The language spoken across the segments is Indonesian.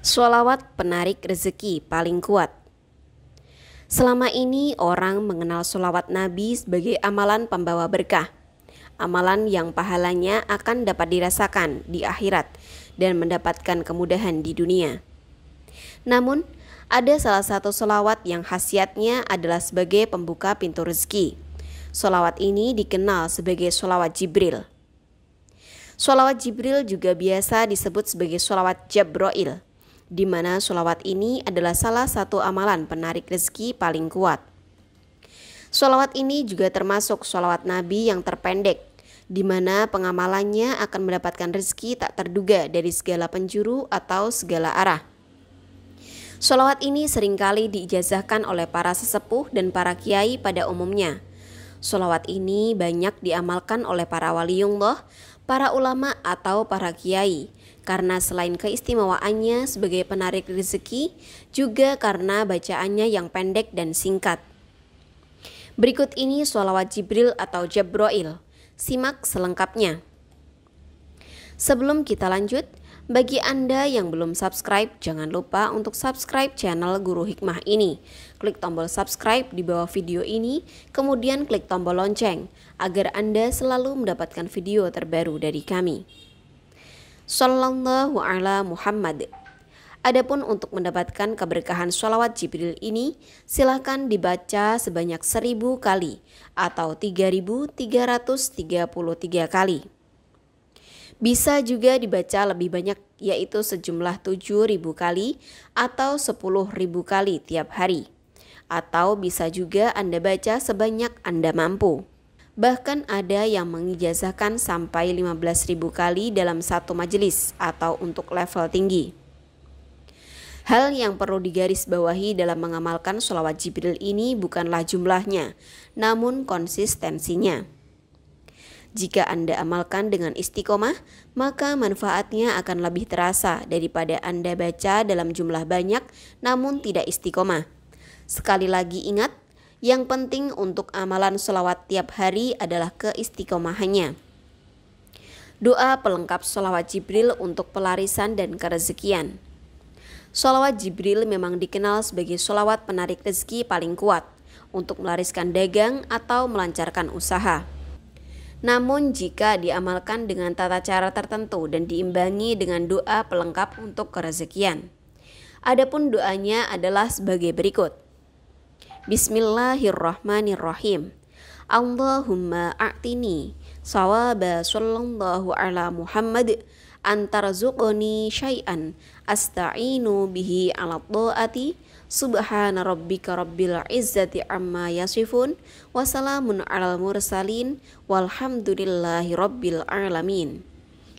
Sholawat penarik rezeki paling kuat. Selama ini orang mengenal sholawat Nabi sebagai amalan pembawa berkah. Amalan yang pahalanya akan dapat dirasakan di akhirat dan mendapatkan kemudahan di dunia. Namun, ada salah satu sholawat yang khasiatnya adalah sebagai pembuka pintu rezeki. Sholawat ini dikenal sebagai sholawat Jibril. Sholawat Jibril juga biasa disebut sebagai sholawat Jabroil di mana sholawat ini adalah salah satu amalan penarik rezeki paling kuat. Sholawat ini juga termasuk sholawat Nabi yang terpendek, di mana pengamalannya akan mendapatkan rezeki tak terduga dari segala penjuru atau segala arah. Sholawat ini sering kali diijazahkan oleh para sesepuh dan para kiai pada umumnya. Sholawat ini banyak diamalkan oleh para waliullah, para ulama atau para kiai, karena selain keistimewaannya sebagai penarik rezeki, juga karena bacaannya yang pendek dan singkat. Berikut ini sholawat Jibril atau Jabroil. Simak selengkapnya. Sebelum kita lanjut, bagi Anda yang belum subscribe, jangan lupa untuk subscribe channel Guru Hikmah ini. Klik tombol subscribe di bawah video ini, kemudian klik tombol lonceng agar Anda selalu mendapatkan video terbaru dari kami. Sallallahu ala Muhammad. Adapun untuk mendapatkan keberkahan sholawat Jibril ini, silakan dibaca sebanyak seribu kali atau 3333 kali. Bisa juga dibaca lebih banyak yaitu sejumlah 7000 kali atau 10.000 kali tiap hari. Atau bisa juga Anda baca sebanyak Anda mampu. Bahkan ada yang mengijazahkan sampai 15.000 kali dalam satu majelis atau untuk level tinggi. Hal yang perlu digarisbawahi dalam mengamalkan sholawat Jibril ini bukanlah jumlahnya, namun konsistensinya. Jika Anda amalkan dengan istiqomah, maka manfaatnya akan lebih terasa daripada Anda baca dalam jumlah banyak namun tidak istiqomah. Sekali lagi ingat, yang penting untuk amalan sholawat tiap hari adalah keistiqomahannya. Doa pelengkap sholawat Jibril untuk pelarisan dan kerezekian. Sholawat Jibril memang dikenal sebagai sholawat penarik rezeki paling kuat untuk melariskan dagang atau melancarkan usaha. Namun jika diamalkan dengan tata cara tertentu dan diimbangi dengan doa pelengkap untuk kerezekian. Adapun doanya adalah sebagai berikut. Bismillahirrahmanirrahim. Allahumma a'tini sawaba sallallahu ala Muhammad antarzuqni syai'an asta'inu bihi ala ta'ati. Subhana rabbika rabbil izzati amma yasifun wa salamun alal mursalin walhamdulillahi rabbil alamin.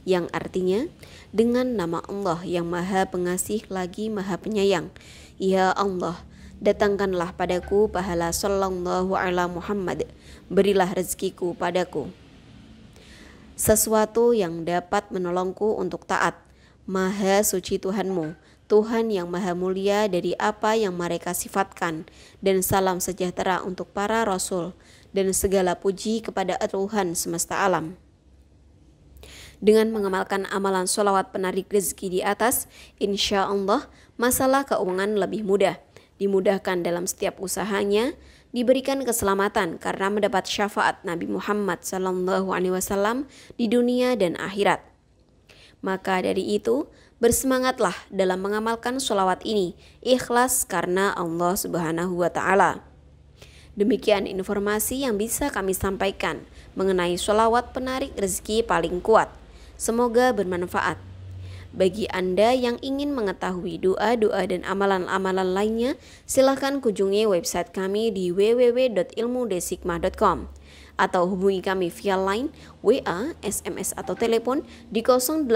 Yang artinya dengan nama Allah yang maha pengasih lagi maha penyayang. Ya Allah datangkanlah padaku pahala sallallahu ala Muhammad, berilah rezekiku padaku. Sesuatu yang dapat menolongku untuk taat, maha suci Tuhanmu, Tuhan yang maha mulia dari apa yang mereka sifatkan, dan salam sejahtera untuk para rasul, dan segala puji kepada Tuhan semesta alam. Dengan mengamalkan amalan sholawat penarik rezeki di atas, insya Allah masalah keuangan lebih mudah dimudahkan dalam setiap usahanya, diberikan keselamatan karena mendapat syafaat Nabi Muhammad SAW di dunia dan akhirat. Maka dari itu, bersemangatlah dalam mengamalkan sholawat ini, ikhlas karena Allah Subhanahu wa Ta'ala. Demikian informasi yang bisa kami sampaikan mengenai sholawat penarik rezeki paling kuat. Semoga bermanfaat. Bagi Anda yang ingin mengetahui doa-doa dan amalan-amalan lainnya, silahkan kunjungi website kami di www.ilmudesikmah.com atau hubungi kami via line, WA, SMS atau telepon di 085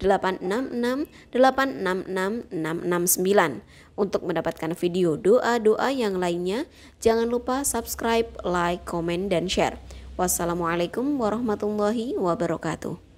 866 866 669. Untuk mendapatkan video doa-doa yang lainnya, jangan lupa subscribe, like, komen, dan share. Wassalamualaikum warahmatullahi wabarakatuh.